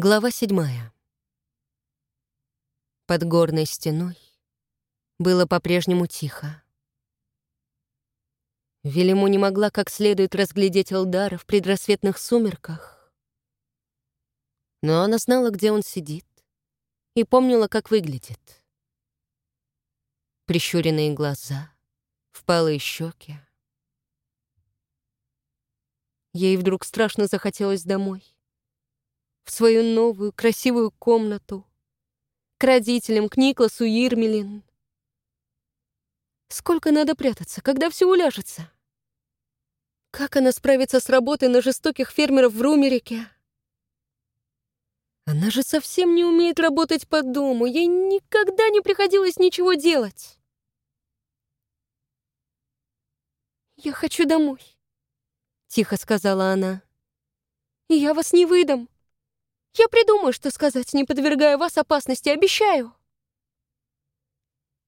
Глава седьмая. Под горной стеной было по-прежнему тихо. Велиму не могла как следует разглядеть Элдара в предрассветных сумерках. Но она знала, где он сидит, и помнила, как выглядит. Прищуренные глаза, впалые щеки. Ей вдруг страшно захотелось домой в свою новую красивую комнату, к родителям, к Никласу Ирмелин. Сколько надо прятаться, когда все уляжется? Как она справится с работой на жестоких фермеров в Румерике? Она же совсем не умеет работать по дому, ей никогда не приходилось ничего делать. «Я хочу домой», — тихо сказала она. «И я вас не выдам. Я придумаю, что сказать, не подвергая вас опасности, обещаю.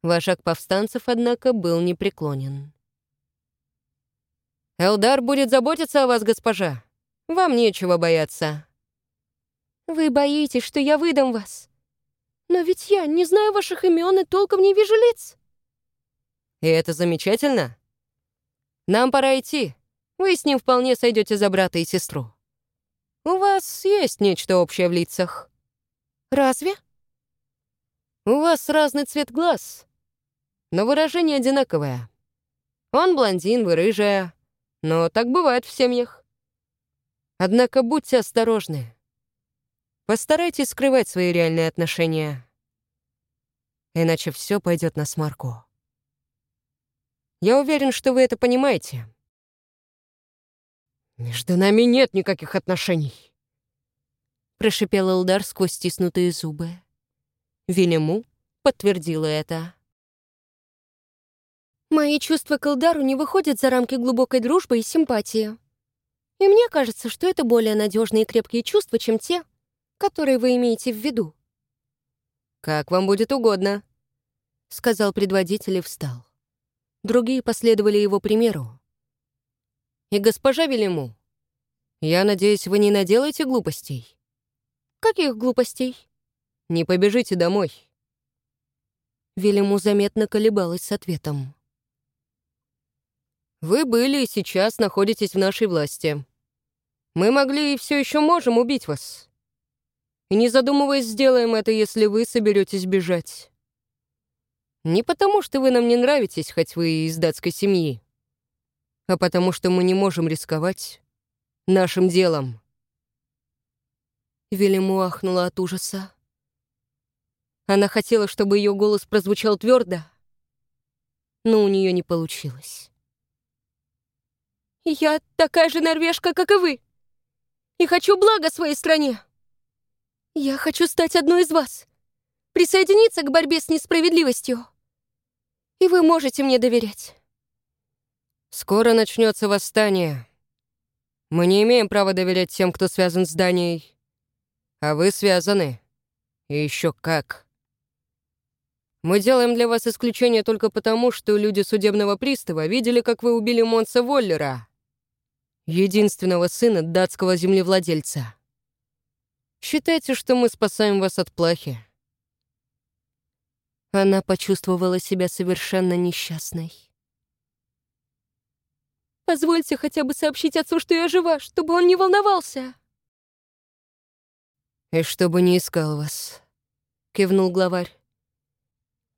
Вожак повстанцев, однако, был непреклонен. «Элдар будет заботиться о вас, госпожа. Вам нечего бояться». «Вы боитесь, что я выдам вас. Но ведь я не знаю ваших имен и толком не вижу лиц». «И это замечательно. Нам пора идти. Вы с ним вполне сойдете за брата и сестру». У вас есть нечто общее в лицах. Разве? У вас разный цвет глаз, но выражение одинаковое. Он блондин, вы рыжая, но так бывает в семьях. Однако будьте осторожны. Постарайтесь скрывать свои реальные отношения. Иначе все пойдет на смарку. Я уверен, что вы это понимаете. «Между нами нет никаких отношений», — прошипел Элдар сквозь стиснутые зубы. Вильяму подтвердила это. «Мои чувства к Элдару не выходят за рамки глубокой дружбы и симпатии. И мне кажется, что это более надежные и крепкие чувства, чем те, которые вы имеете в виду». «Как вам будет угодно», — сказал предводитель и встал. Другие последовали его примеру. И госпожа Велиму, я надеюсь, вы не наделаете глупостей? Каких глупостей? Не побежите домой. Велиму заметно колебалась с ответом. Вы были и сейчас находитесь в нашей власти. Мы могли и все еще можем убить вас. И не задумываясь, сделаем это, если вы соберетесь бежать. Не потому, что вы нам не нравитесь, хоть вы из датской семьи а потому что мы не можем рисковать нашим делом». Велиму ахнула от ужаса. Она хотела, чтобы ее голос прозвучал твердо, но у нее не получилось. «Я такая же норвежка, как и вы, и хочу блага своей стране. Я хочу стать одной из вас, присоединиться к борьбе с несправедливостью, и вы можете мне доверять». Скоро начнется восстание. Мы не имеем права доверять тем, кто связан с Данией. А вы связаны. И еще как. Мы делаем для вас исключение только потому, что люди судебного пристава видели, как вы убили Монса Воллера, единственного сына датского землевладельца. Считайте, что мы спасаем вас от плахи. Она почувствовала себя совершенно несчастной. Позвольте хотя бы сообщить отцу, что я жива, чтобы он не волновался». «И чтобы не искал вас», — кивнул главарь.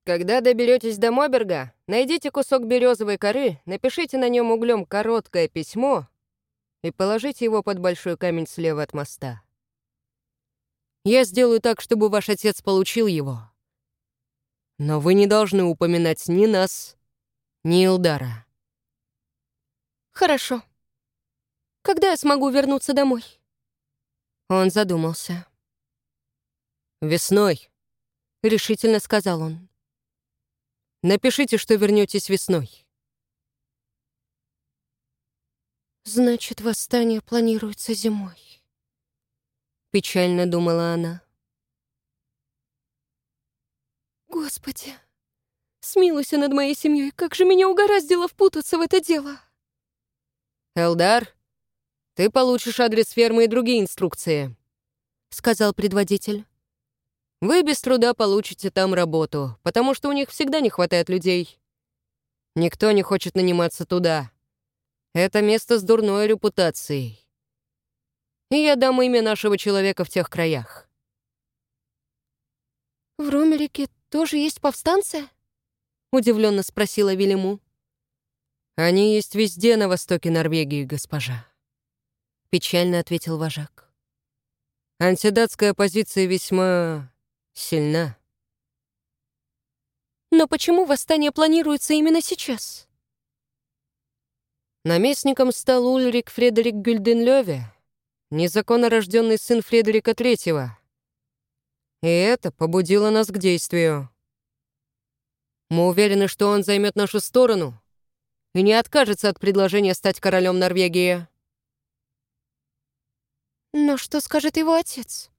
«Когда доберетесь до Моберга, найдите кусок березовой коры, напишите на нем углем короткое письмо и положите его под большой камень слева от моста. Я сделаю так, чтобы ваш отец получил его. Но вы не должны упоминать ни нас, ни Илдара. «Хорошо. Когда я смогу вернуться домой?» Он задумался. «Весной», — решительно сказал он. «Напишите, что вернетесь весной». «Значит, восстание планируется зимой», — печально думала она. «Господи, смилуйся над моей семьей, как же меня угораздило впутаться в это дело!» «Элдар, ты получишь адрес фермы и другие инструкции. сказал предводитель. «Вы без труда получите там работу, потому что у них всегда не хватает людей. Никто не хочет наниматься туда. Это место с дурной репутацией. И я дам имя нашего человека в тех краях». «В Ромерике тоже есть повстанцы?» — удивленно спросила Велиму. «Они есть везде на востоке Норвегии, госпожа», — печально ответил вожак. «Антидатская позиция весьма сильна». «Но почему восстание планируется именно сейчас?» Наместником стал Ульрик Фредерик Гюльденлёве, незаконно рожденный сын Фредерика Третьего. И это побудило нас к действию. Мы уверены, что он займет нашу сторону и не откажется от предложения стать королем Норвегии. Но что скажет его отец?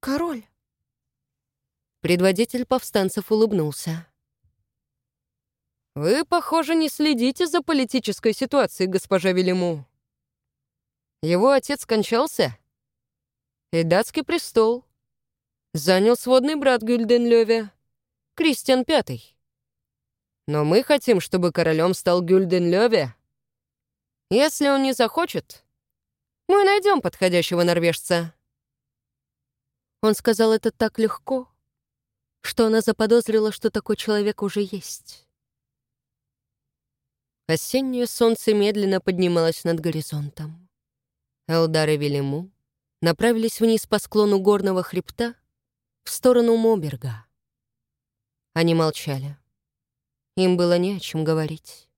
Король. Предводитель повстанцев улыбнулся. «Вы, похоже, не следите за политической ситуацией, госпожа Велиму. Его отец скончался, и датский престол занял сводный брат Гюльденлёве, Кристиан Пятый. Но мы хотим, чтобы королем стал Гюльден Лёве. Если он не захочет, мы найдем подходящего норвежца». Он сказал это так легко, что она заподозрила, что такой человек уже есть. Осеннее солнце медленно поднималось над горизонтом. Элдар и Велиму направились вниз по склону горного хребта в сторону Моберга. Они молчали. Им было не о чем говорить.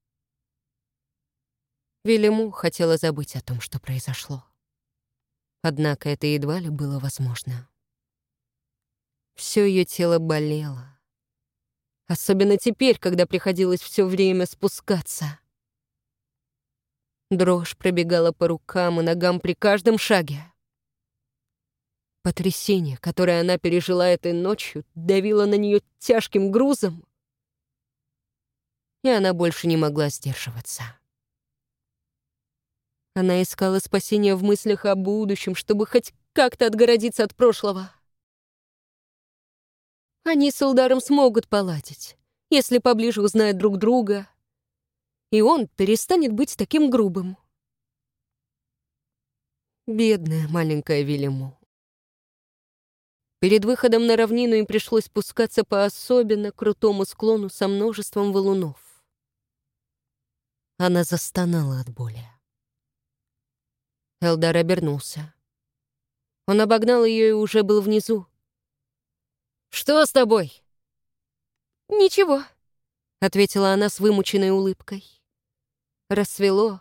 Велиму хотела забыть о том, что произошло. Однако это едва ли было возможно. Все ее тело болело. Особенно теперь, когда приходилось все время спускаться. Дрожь пробегала по рукам и ногам при каждом шаге. Потрясение, которое она пережила этой ночью, давило на нее тяжким грузом, и она больше не могла сдерживаться. Она искала спасения в мыслях о будущем, чтобы хоть как-то отгородиться от прошлого. Они с Элдаром смогут поладить, если поближе узнают друг друга, и он перестанет быть таким грубым. Бедная маленькая Вильяму. Перед выходом на равнину им пришлось спускаться по особенно крутому склону со множеством валунов. Она застонала от боли. Элдар обернулся. Он обогнал ее и уже был внизу. «Что с тобой?» «Ничего», — ответила она с вымученной улыбкой. Рассвело,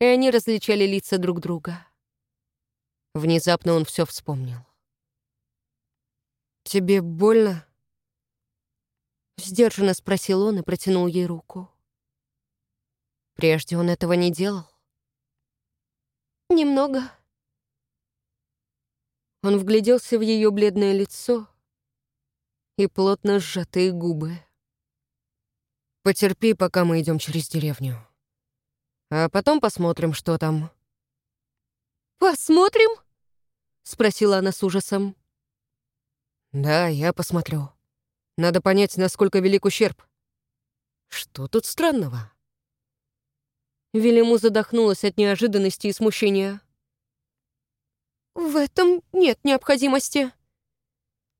и они различали лица друг друга. Внезапно он все вспомнил. «Тебе больно?» Сдержанно спросил он и протянул ей руку. Прежде он этого не делал. Немного. Он вгляделся в ее бледное лицо и плотно сжатые губы. Потерпи, пока мы идем через деревню. А потом посмотрим, что там. Посмотрим? спросила она с ужасом. Да, я посмотрю. Надо понять, насколько велик ущерб. Что тут странного? Велиму задохнулась от неожиданности и смущения. «В этом нет необходимости».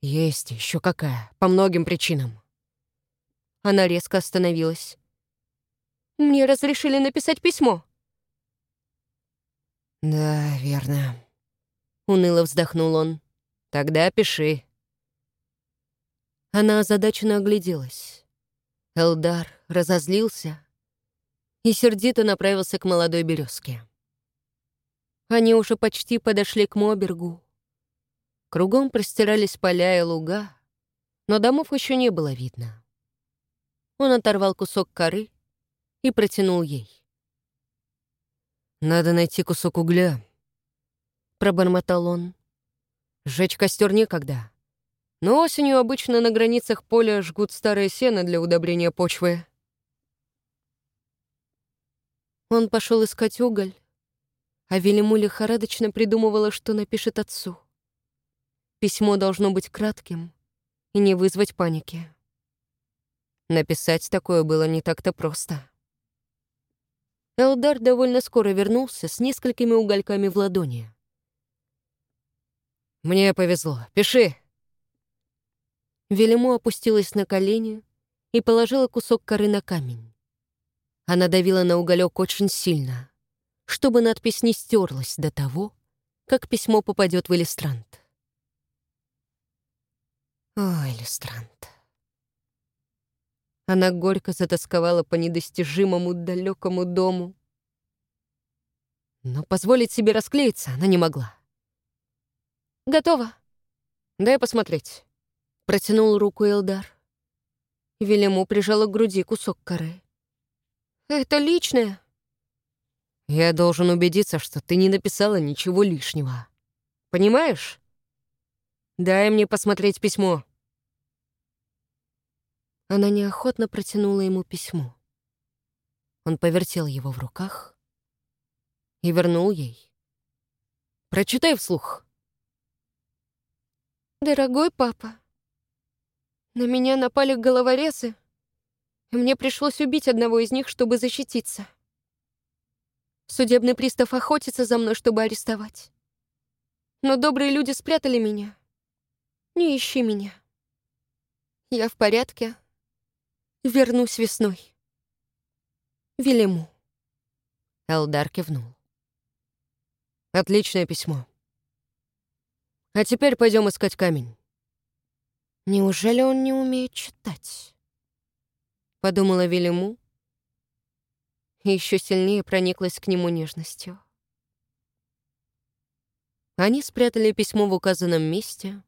«Есть еще какая, по многим причинам». Она резко остановилась. «Мне разрешили написать письмо». «Да, верно», — уныло вздохнул он. «Тогда пиши». Она озадаченно огляделась. Элдар разозлился, и сердито направился к молодой березке. Они уже почти подошли к Мобергу. Кругом простирались поля и луга, но домов еще не было видно. Он оторвал кусок коры и протянул ей. «Надо найти кусок угля», — пробормотал он. «Сжечь костер некогда, но осенью обычно на границах поля жгут старое сено для удобрения почвы». Он пошел искать уголь, а Велиму лихорадочно придумывала, что напишет отцу. Письмо должно быть кратким и не вызвать паники. Написать такое было не так-то просто. Элдар довольно скоро вернулся с несколькими угольками в ладони. «Мне повезло. Пиши!» Велиму опустилась на колени и положила кусок коры на камень. Она давила на уголек очень сильно, чтобы надпись не стерлась до того, как письмо попадет в Элистрант. О, Элистрант. Она горько затасковала по недостижимому далекому дому. Но позволить себе расклеиться она не могла. «Готово». «Дай посмотреть». Протянул руку Элдар. Велему прижала к груди кусок коры. «Это личное». «Я должен убедиться, что ты не написала ничего лишнего. Понимаешь? Дай мне посмотреть письмо». Она неохотно протянула ему письмо. Он повертел его в руках и вернул ей. «Прочитай вслух». «Дорогой папа, на меня напали головорезы, мне пришлось убить одного из них, чтобы защититься. Судебный пристав охотится за мной, чтобы арестовать. Но добрые люди спрятали меня. Не ищи меня. Я в порядке. Вернусь весной. Велиму. Элдар кивнул. Отличное письмо. А теперь пойдем искать камень. Неужели он не умеет читать? Подумала Велиму и еще сильнее прониклась к нему нежностью. Они спрятали письмо в указанном месте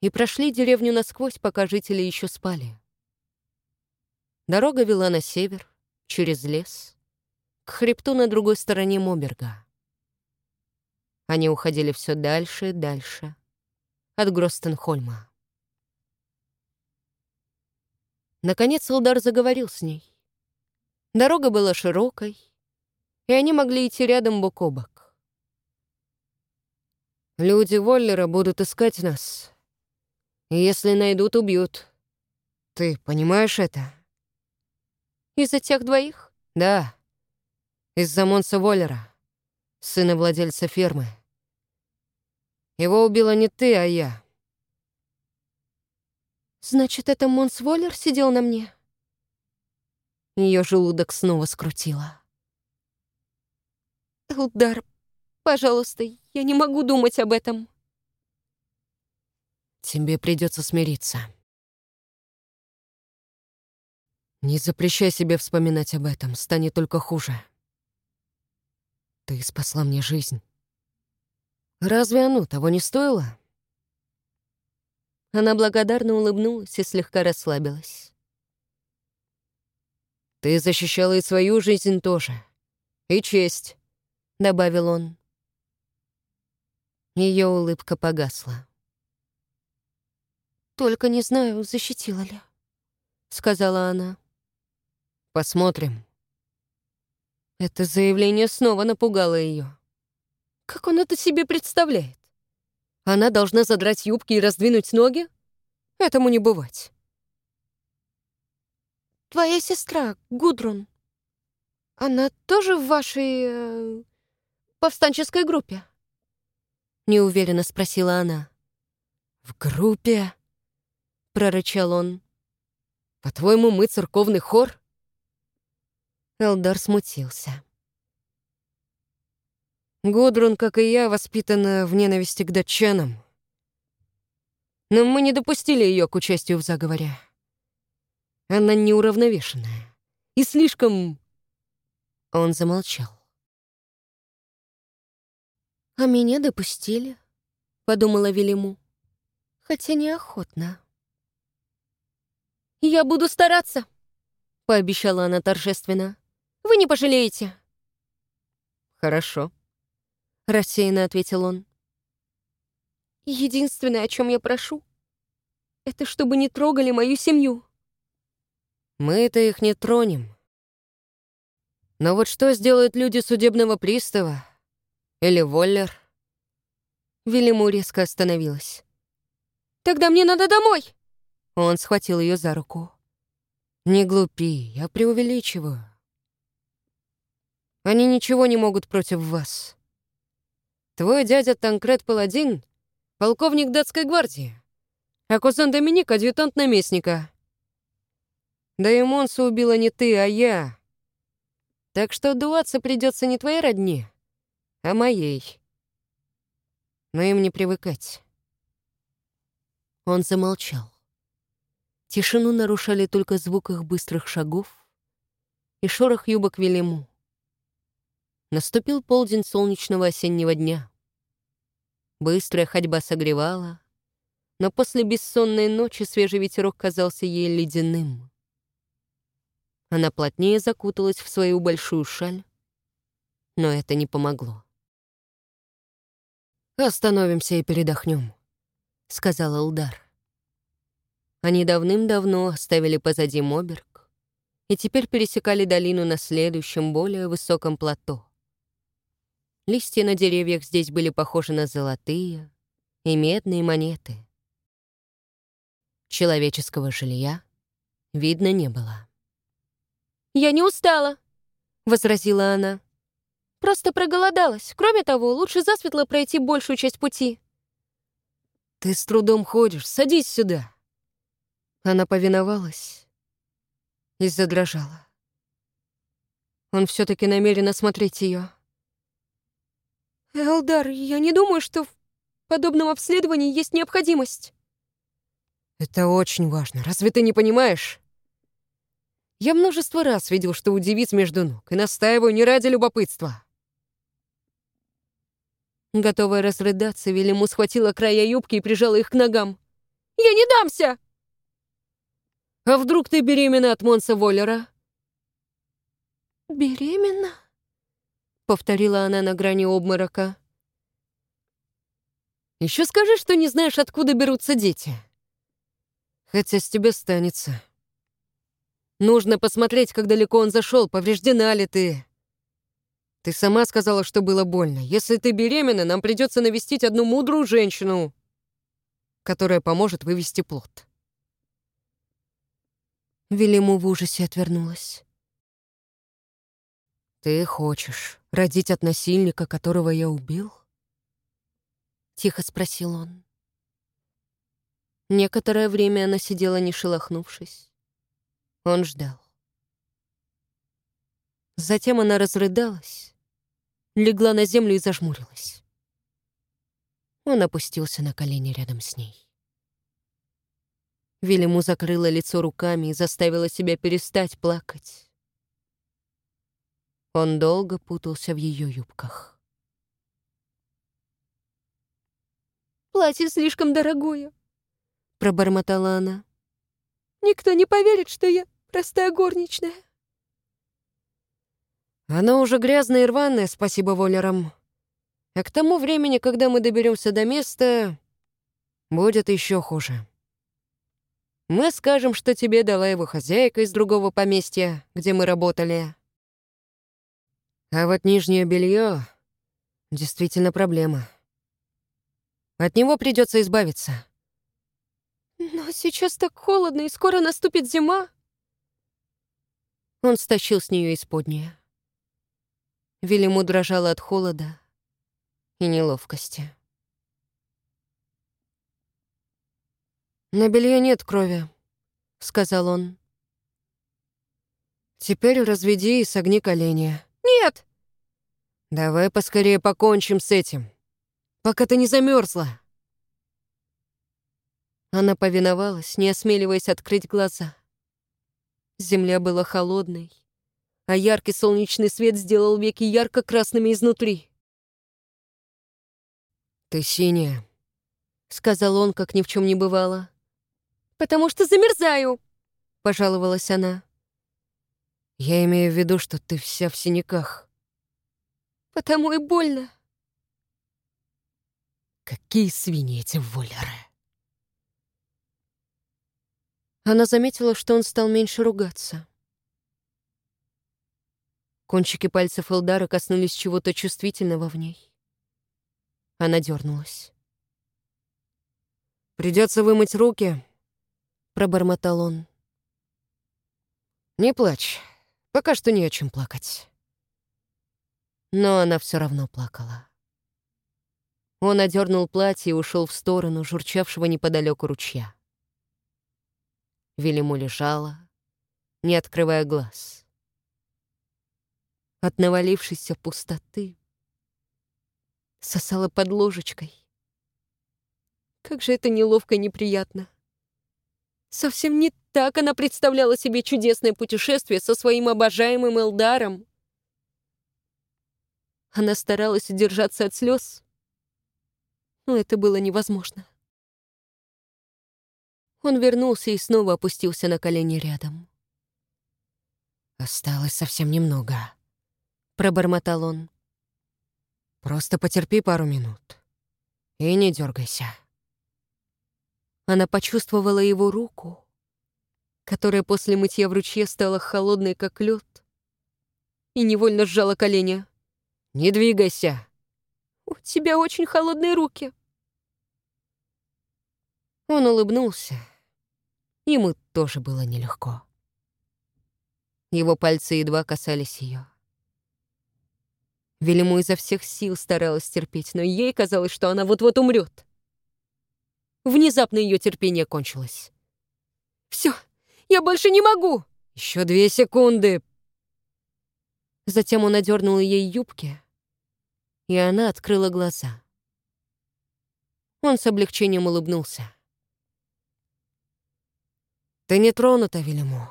и прошли деревню насквозь, пока жители еще спали. Дорога вела на север, через лес, к хребту на другой стороне Моберга. Они уходили все дальше и дальше от Гростенхольма. Наконец Элдар заговорил с ней. Дорога была широкой, и они могли идти рядом бок о бок. «Люди Воллера будут искать нас. И если найдут, убьют. Ты понимаешь это?» «Из-за тех двоих?» «Да. Из-за Монса Воллера, сына владельца фермы. Его убила не ты, а я. «Значит, это Монс Воллер сидел на мне?» Ее желудок снова скрутило. «Элдар, пожалуйста, я не могу думать об этом». «Тебе придется смириться. Не запрещай себе вспоминать об этом, станет только хуже. Ты спасла мне жизнь. Разве оно того не стоило?» Она благодарно улыбнулась и слегка расслабилась. «Ты защищала и свою жизнь тоже. И честь», — добавил он. Ее улыбка погасла. «Только не знаю, защитила ли», — сказала она. «Посмотрим». Это заявление снова напугало ее. Как он это себе представляет? Она должна задрать юбки и раздвинуть ноги? Этому не бывать. Твоя сестра, Гудрун, она тоже в вашей... Э, повстанческой группе?» Неуверенно спросила она. «В группе?» — прорычал он. «По-твоему, мы церковный хор?» Элдар смутился. Гудрун, как и я, воспитана в ненависти к датчанам. Но мы не допустили ее к участию в заговоре. Она неуравновешенная и слишком... Он замолчал. «А меня допустили», — подумала Велиму, хотя неохотно. «Я буду стараться», — пообещала она торжественно. «Вы не пожалеете». «Хорошо», рассеянно ответил он. Единственное, о чем я прошу, это чтобы не трогали мою семью. Мы-то их не тронем. Но вот что сделают люди судебного пристава? Или Воллер? Велиму резко остановилась. Тогда мне надо домой!» Он схватил ее за руку. «Не глупи, я преувеличиваю. Они ничего не могут против вас. Твой дядя Танкред Паладин — полковник датской гвардии, а кузен Доминик — адъютант наместника. Да и Монса убила не ты, а я. Так что дуаться придется не твоей родне, а моей. Но им не привыкать». Он замолчал. Тишину нарушали только звук их быстрых шагов и шорох юбок Велиму. Наступил полдень солнечного осеннего дня. Быстрая ходьба согревала, но после бессонной ночи свежий ветерок казался ей ледяным. Она плотнее закуталась в свою большую шаль, но это не помогло. «Остановимся и передохнем», — сказал Элдар. Они давным-давно оставили позади Моберг и теперь пересекали долину на следующем, более высоком плато. Листья на деревьях здесь были похожи на золотые и медные монеты. Человеческого жилья видно не было. «Я не устала», — возразила она. «Просто проголодалась. Кроме того, лучше засветло пройти большую часть пути». «Ты с трудом ходишь. Садись сюда». Она повиновалась и задрожала. Он все таки намерен осмотреть ее. «Элдар, я не думаю, что в подобном обследовании есть необходимость». «Это очень важно. Разве ты не понимаешь?» Я множество раз видел, что у девиц между ног, и настаиваю не ради любопытства. Готовая разрыдаться, Велиму схватила края юбки и прижала их к ногам. «Я не дамся!» «А вдруг ты беременна от Монса Воллера?» «Беременна?» — повторила она на грани обморока. Еще скажи, что не знаешь, откуда берутся дети. Хотя с тебя станется. Нужно посмотреть, как далеко он зашел, повреждена ли ты. Ты сама сказала, что было больно. Если ты беременна, нам придется навестить одну мудрую женщину, которая поможет вывести плод. Велиму в ужасе отвернулась. «Ты хочешь родить от насильника, которого я убил?» Тихо спросил он. Некоторое время она сидела, не шелохнувшись. Он ждал. Затем она разрыдалась, легла на землю и зажмурилась. Он опустился на колени рядом с ней. Велиму закрыла лицо руками и заставила себя перестать плакать. Он долго путался в ее юбках. «Платье слишком дорогое», — пробормотала она. Никто не поверит, что я простая горничная. Оно уже грязное и рваное, спасибо волерам. А к тому времени, когда мы доберемся до места, будет еще хуже. Мы скажем, что тебе дала его хозяйка из другого поместья, где мы работали. А вот нижнее белье действительно проблема. От него придется избавиться. «Но сейчас так холодно, и скоро наступит зима!» Он стащил с нее исподнее. Велиму дрожала от холода и неловкости. «На белье нет крови», — сказал он. «Теперь разведи и согни колени». «Нет!» «Давай поскорее покончим с этим, пока ты не замерзла. Она повиновалась, не осмеливаясь открыть глаза. Земля была холодной, а яркий солнечный свет сделал веки ярко-красными изнутри. «Ты синяя», — сказал он, как ни в чем не бывало. «Потому что замерзаю», — пожаловалась она. «Я имею в виду, что ты вся в синяках». «Потому и больно». «Какие свиньи эти воллеры!» Она заметила, что он стал меньше ругаться. Кончики пальцев Элдара коснулись чего-то чувствительного в ней. Она дернулась. Придется вымыть руки», — пробормотал он. «Не плачь. Пока что не о чем плакать». Но она все равно плакала. Он одернул платье и ушел в сторону журчавшего неподалеку ручья. Велиму лежала, не открывая глаз. От навалившейся пустоты сосала под ложечкой. Как же это неловко и неприятно. Совсем не так она представляла себе чудесное путешествие со своим обожаемым Элдаром. Она старалась удержаться от слез, но это было невозможно. Он вернулся и снова опустился на колени рядом. «Осталось совсем немного», — пробормотал он. «Просто потерпи пару минут и не дергайся». Она почувствовала его руку, которая после мытья в ручье стала холодной, как лед, и невольно сжала колени. «Не двигайся!» «У тебя очень холодные руки!» Он улыбнулся. Ему тоже было нелегко. Его пальцы едва касались ее. Велиму изо всех сил старалась терпеть, но ей казалось, что она вот-вот умрет. Внезапно ее терпение кончилось. Все, я больше не могу! Еще две секунды! Затем он одернул ей юбки, и она открыла глаза. Он с облегчением улыбнулся. «Ты не тронута, Велиму».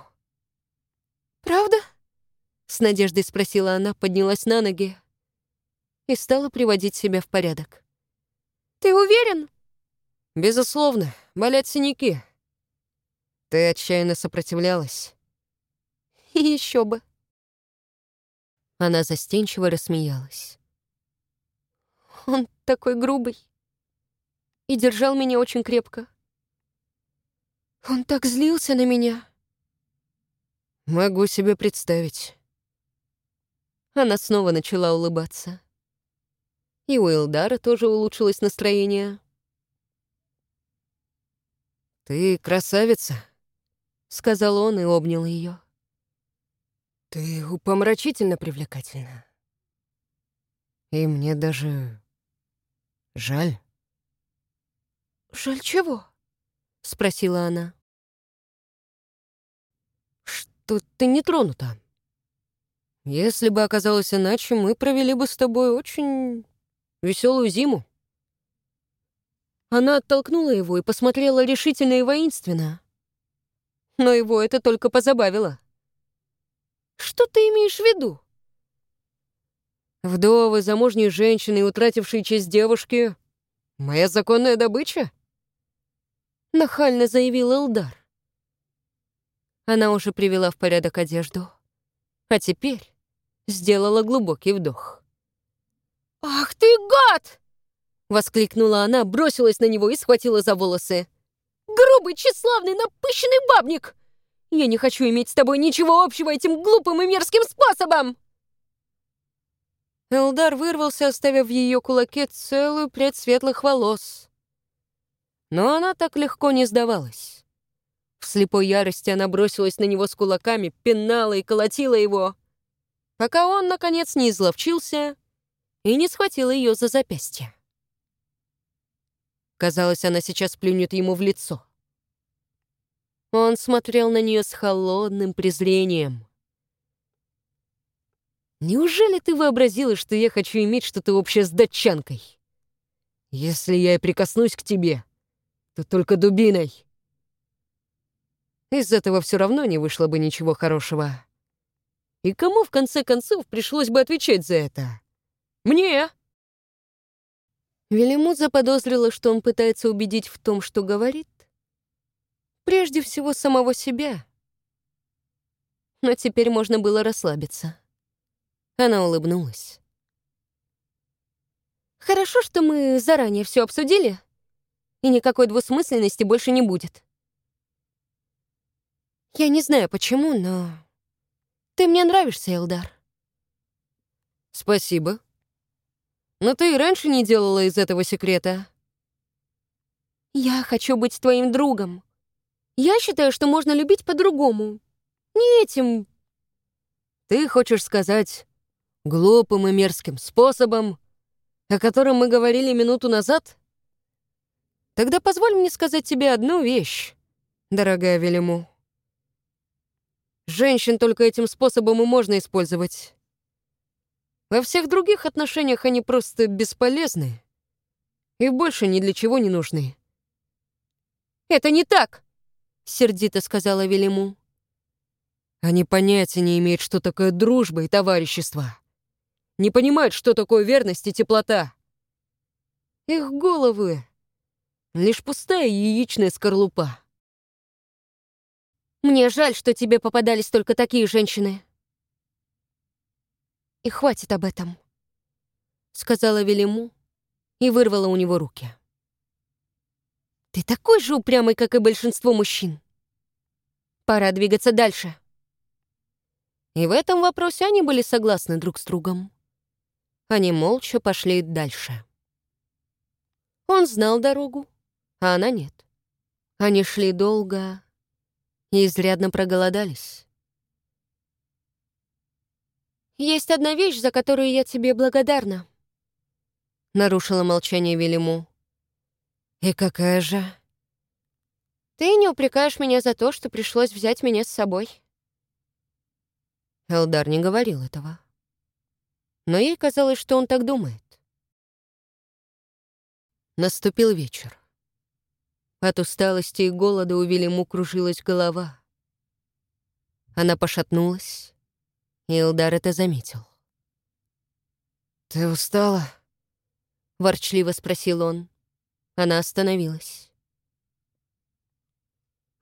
«Правда?» — с надеждой спросила она, поднялась на ноги и стала приводить себя в порядок. «Ты уверен?» «Безусловно, болят синяки. Ты отчаянно сопротивлялась». Еще бы». Она застенчиво рассмеялась. «Он такой грубый и держал меня очень крепко. Он так злился на меня. Могу себе представить. Она снова начала улыбаться. И у Элдара тоже улучшилось настроение. «Ты красавица», — сказал он и обнял ее. «Ты упомрачительно привлекательна. И мне даже жаль». «Жаль чего?» — спросила она. «Что ты не тронута? Если бы оказалось иначе, мы провели бы с тобой очень веселую зиму». Она оттолкнула его и посмотрела решительно и воинственно. Но его это только позабавило. «Что ты имеешь в виду?» «Вдовы, замужние женщины, утратившие честь девушки — моя законная добыча?» — нахально заявил Элдар. Она уже привела в порядок одежду, а теперь сделала глубокий вдох. «Ах ты гад!» — воскликнула она, бросилась на него и схватила за волосы. «Грубый, тщеславный, напыщенный бабник! Я не хочу иметь с тобой ничего общего этим глупым и мерзким способом!» Элдар вырвался, оставив в ее кулаке целую прядь светлых волос. Но она так легко не сдавалась. В слепой ярости она бросилась на него с кулаками, пинала и колотила его, пока он, наконец, не изловчился и не схватил ее за запястье. Казалось, она сейчас плюнет ему в лицо. Он смотрел на нее с холодным презрением. «Неужели ты вообразила, что я хочу иметь что-то общее с датчанкой? Если я и прикоснусь к тебе, то только дубиной. Из этого все равно не вышло бы ничего хорошего. И кому, в конце концов, пришлось бы отвечать за это? Мне!» Велимут заподозрила, что он пытается убедить в том, что говорит. Прежде всего, самого себя. Но теперь можно было расслабиться. Она улыбнулась. «Хорошо, что мы заранее все обсудили, и никакой двусмысленности больше не будет. Я не знаю, почему, но... Ты мне нравишься, Элдар». «Спасибо», но ты и раньше не делала из этого секрета. Я хочу быть твоим другом. Я считаю, что можно любить по-другому. Не этим. Ты хочешь сказать глупым и мерзким способом, о котором мы говорили минуту назад? Тогда позволь мне сказать тебе одну вещь, дорогая Велиму. Женщин только этим способом и можно использовать. Во всех других отношениях они просто бесполезны и больше ни для чего не нужны. «Это не так!» — сердито сказала Велиму. Они понятия не имеют, что такое дружба и товарищество. Не понимают, что такое верность и теплота. Их головы — лишь пустая яичная скорлупа. Мне жаль, что тебе попадались только такие женщины. И хватит об этом, — сказала Велиму и вырвала у него руки. Ты такой же упрямый, как и большинство мужчин. Пора двигаться дальше. И в этом вопросе они были согласны друг с другом. Они молча пошли дальше. Он знал дорогу, а она нет. Они шли долго и изрядно проголодались. «Есть одна вещь, за которую я тебе благодарна», — нарушила молчание Велиму. «И какая же?» «Ты не упрекаешь меня за то, что пришлось взять меня с собой». Элдар не говорил этого. Но ей казалось, что он так думает. Наступил вечер. От усталости и голода у Велиму кружилась голова. Она пошатнулась, и Элдар это заметил. «Ты устала?» — ворчливо спросил он. Она остановилась.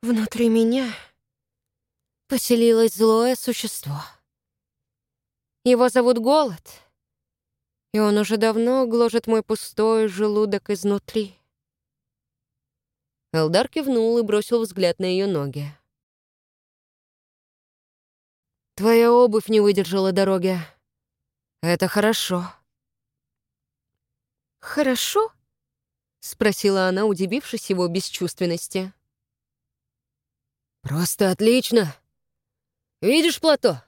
«Внутри меня поселилось злое существо. Его зовут Голод, и он уже давно гложет мой пустой желудок изнутри». Элдар кивнул и бросил взгляд на ее ноги. «Твоя обувь не выдержала дороги. Это хорошо». «Хорошо?» — спросила она, удивившись его бесчувственности. «Просто отлично. Видишь плато?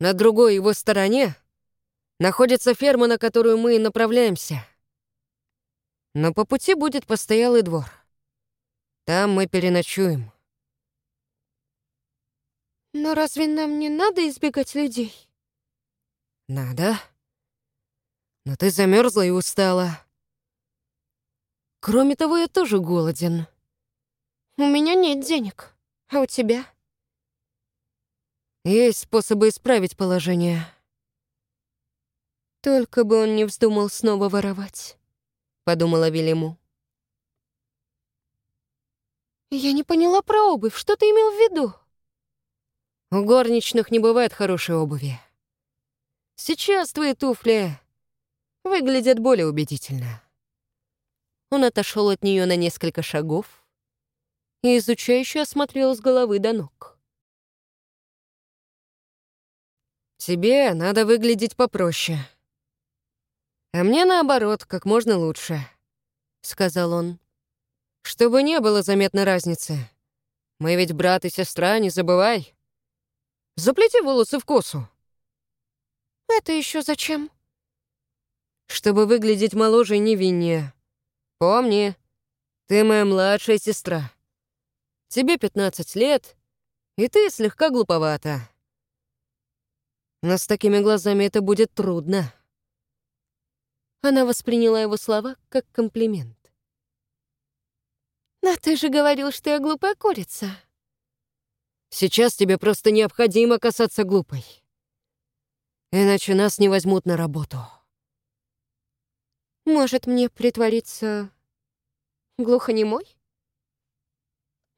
На другой его стороне находится ферма, на которую мы и направляемся. Но по пути будет постоялый двор. Там мы переночуем». «Но разве нам не надо избегать людей?» «Надо. Но ты замерзла и устала. Кроме того, я тоже голоден. У меня нет денег. А у тебя? Есть способы исправить положение. Только бы он не вздумал снова воровать, подумала Велиму. Я не поняла про обувь. Что ты имел в виду? У горничных не бывает хорошей обуви. Сейчас твои туфли выглядят более убедительно. Он отошел от нее на несколько шагов и изучающе осмотрел с головы до ног. «Тебе надо выглядеть попроще. А мне, наоборот, как можно лучше», — сказал он. «Чтобы не было заметной разницы. Мы ведь брат и сестра, не забывай. Заплети волосы в косу». «Это еще зачем?» «Чтобы выглядеть моложе и невиннее. Помни, ты моя младшая сестра. Тебе 15 лет, и ты слегка глуповата. Но с такими глазами это будет трудно. Она восприняла его слова как комплимент. «Но ты же говорил, что я глупая курица». «Сейчас тебе просто необходимо касаться глупой. Иначе нас не возьмут на работу». Может, мне притвориться глухонемой?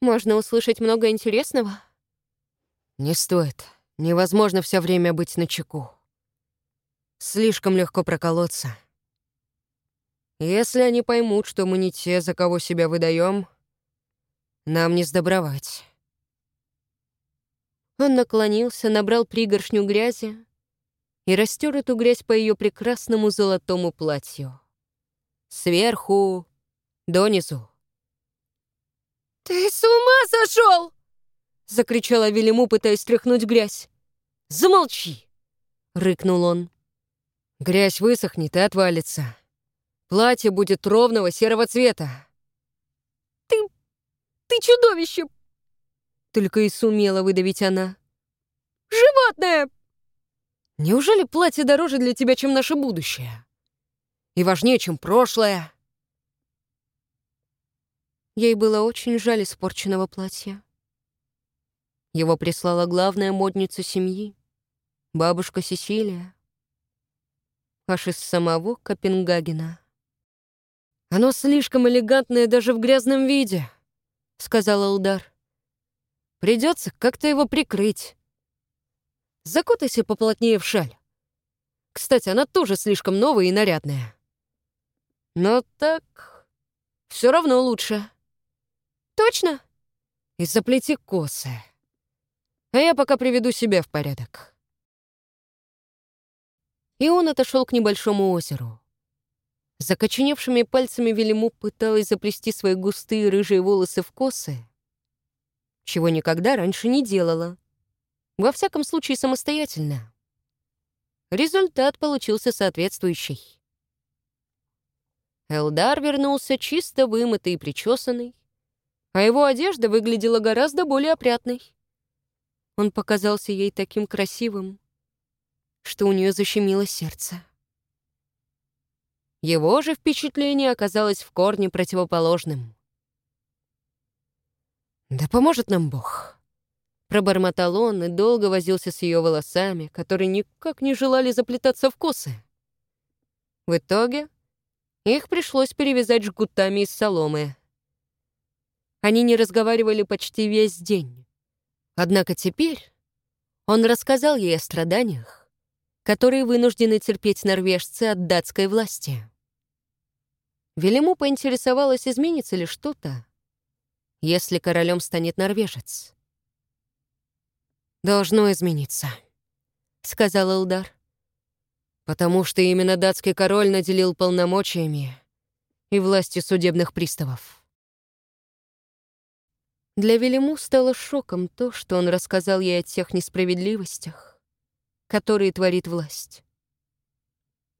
Можно услышать много интересного? Не стоит. Невозможно все время быть на чеку. Слишком легко проколоться. Если они поймут, что мы не те, за кого себя выдаем, нам не сдобровать. Он наклонился, набрал пригоршню грязи и растер эту грязь по ее прекрасному золотому платью. Сверху донизу, «Ты с ума сошел!» — закричала Велиму, пытаясь стряхнуть грязь. «Замолчи!» — рыкнул он. «Грязь высохнет и отвалится. Платье будет ровного серого цвета». «Ты... ты чудовище!» Только и сумела выдавить она. «Животное!» «Неужели платье дороже для тебя, чем наше будущее? И важнее, чем прошлое?» Ей было очень жаль испорченного платья. Его прислала главная модница семьи, бабушка Сесилия, аж из самого Копенгагена. «Оно слишком элегантное даже в грязном виде», — сказал Алдар. «Придется как-то его прикрыть. Закутайся поплотнее в шаль. Кстати, она тоже слишком новая и нарядная. Но так все равно лучше». Точно? И заплети косы. А я пока приведу себя в порядок. И он отошел к небольшому озеру. Закоченевшими пальцами Велиму пыталась заплести свои густые рыжие волосы в косы, чего никогда раньше не делала. Во всяком случае, самостоятельно. Результат получился соответствующий. Элдар вернулся чисто вымытый и причесанный, а его одежда выглядела гораздо более опрятной. Он показался ей таким красивым, что у нее защемило сердце. Его же впечатление оказалось в корне противоположным. «Да поможет нам Бог!» Пробормотал он и долго возился с ее волосами, которые никак не желали заплетаться в косы. В итоге их пришлось перевязать жгутами из соломы. Они не разговаривали почти весь день. Однако теперь он рассказал ей о страданиях, которые вынуждены терпеть норвежцы от датской власти. Велиму поинтересовалась, изменится ли что-то, если королем станет норвежец. «Должно измениться», — сказал Элдар. «Потому что именно датский король наделил полномочиями и властью судебных приставов. Для Велиму стало шоком то, что он рассказал ей о тех несправедливостях, которые творит власть.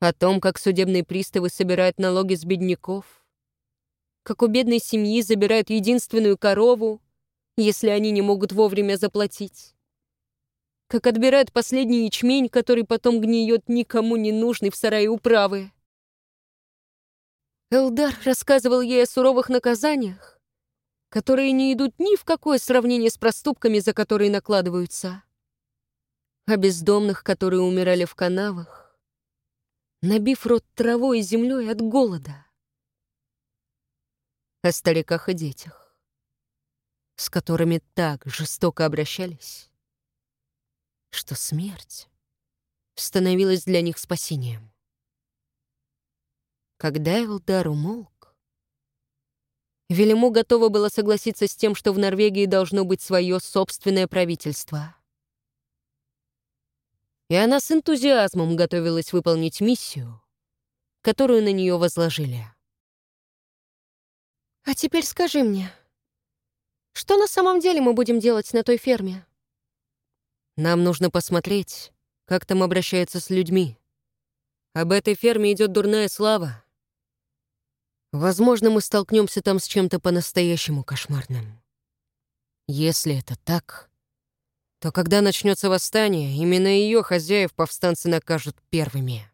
О том, как судебные приставы собирают налоги с бедняков, как у бедной семьи забирают единственную корову, если они не могут вовремя заплатить, как отбирают последний ячмень, который потом гниет никому не нужный в сарае управы. Элдар рассказывал ей о суровых наказаниях, которые не идут ни в какое сравнение с проступками, за которые накладываются. О бездомных, которые умирали в канавах, набив рот травой и землей от голода. О стариках и детях, с которыми так жестоко обращались, что смерть становилась для них спасением. Когда Элдар умолк, Велиму готова была согласиться с тем, что в Норвегии должно быть свое собственное правительство. И она с энтузиазмом готовилась выполнить миссию, которую на нее возложили. «А теперь скажи мне, что на самом деле мы будем делать на той ферме?» «Нам нужно посмотреть, как там обращаются с людьми. Об этой ферме идет дурная слава. Возможно, мы столкнемся там с чем-то по-настоящему кошмарным. Если это так, то когда начнется восстание, именно ее хозяев повстанцы накажут первыми.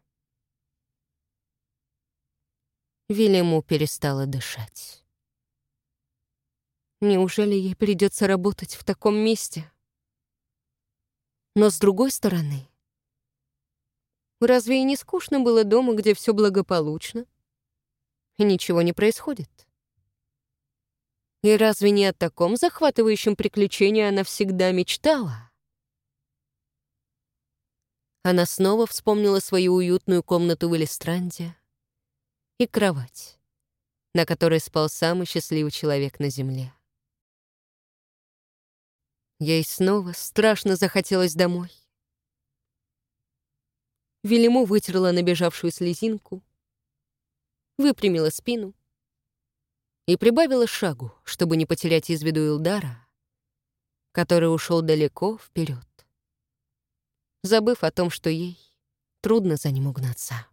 Вильяму перестала дышать. Неужели ей придется работать в таком месте? Но с другой стороны, разве и не скучно было дома, где все благополучно? и ничего не происходит. И разве не о таком захватывающем приключении она всегда мечтала? Она снова вспомнила свою уютную комнату в Элистранде и кровать, на которой спал самый счастливый человек на земле. Ей снова страшно захотелось домой. Велиму вытерла набежавшую слезинку, выпрямила спину и прибавила шагу, чтобы не потерять из виду Илдара, который ушел далеко вперед, забыв о том, что ей трудно за ним угнаться.